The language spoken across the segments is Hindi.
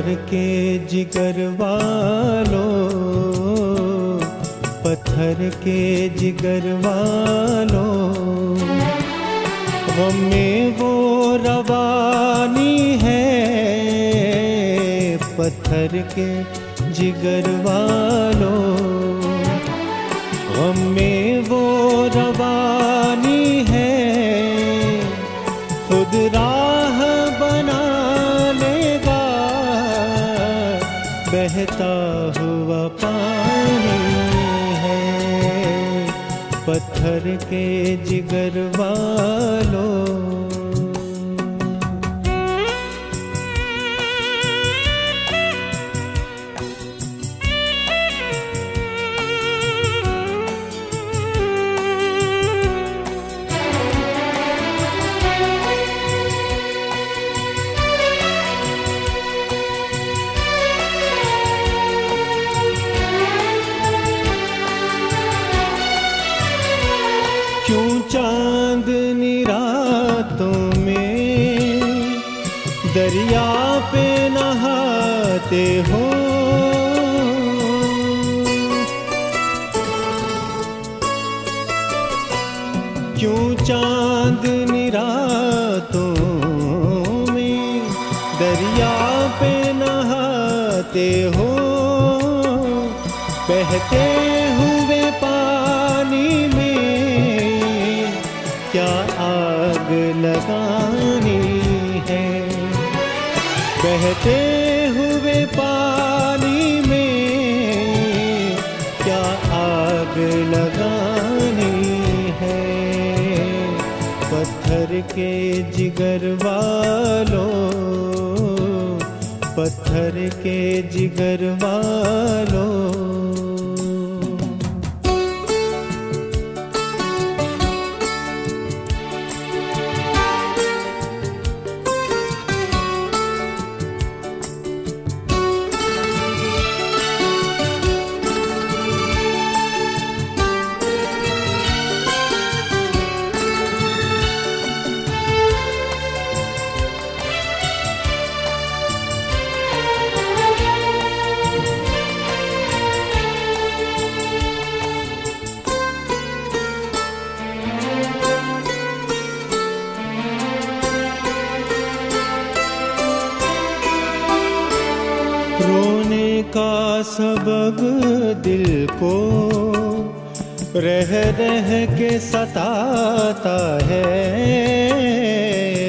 पत्थर के जिगर वालों, पत्थर के जिगर वालों। गम में वो रवानी है, पत्थर के जिगर वालों। गम में वो रवानी है खुद राह बहता हुआ पानी है। पत्थर के जिगर वालों दरिया पे नहाते हो। क्यों चांदनी रातों में दरिया पे नहाते हो? बहते बहते हुए पानी में क्या आग लगानी है? पत्थर के जिगर वालों, पत्थर के जिगर वालों का सबब दिल को। रह रह के सताता है।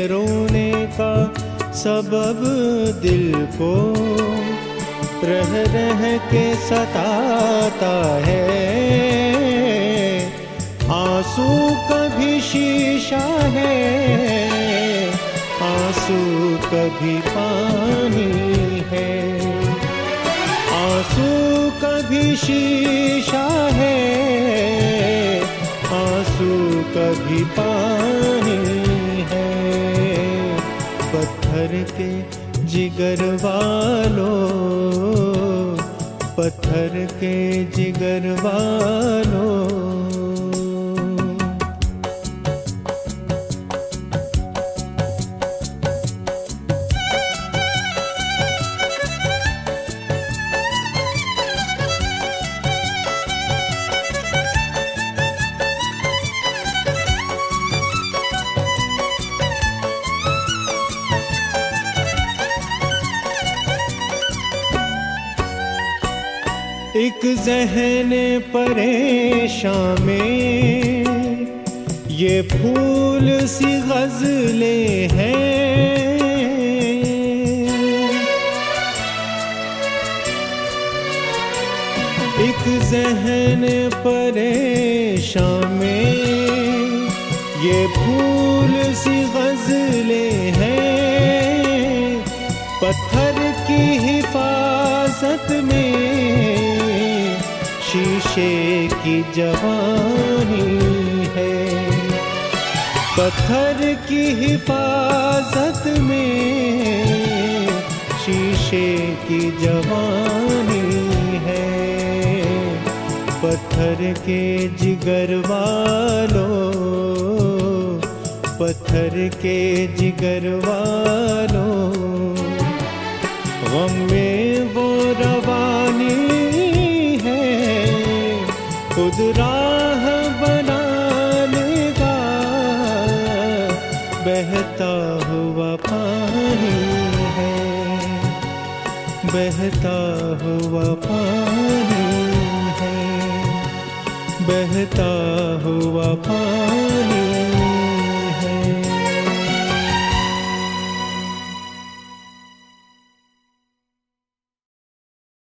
रोने का सबब दिल को। रह रह के सताता है। आँसू कभी शीशा है। आँसू कभी पानी है। आँसू कभी शीशा है। आँसू कभी पानी है। पत्थर के जिगर वालों, पत्थर के जिगर वालों एक जहन परेशान में ये फूल सी गजले हैं। एक जहन परेशान में ये फूल सी गजले हैं। पत्थर की हिफाजत में शीशे की जवानी है। पत्थर की हिफाजत में शीशे की जवानी है। पत्थर के जिगर वालों, पत्थर के जिगर वालों, गम में राह बनाने बहता हुआ पानी है। बहता हुआ पानी है। बहता हुआ पानी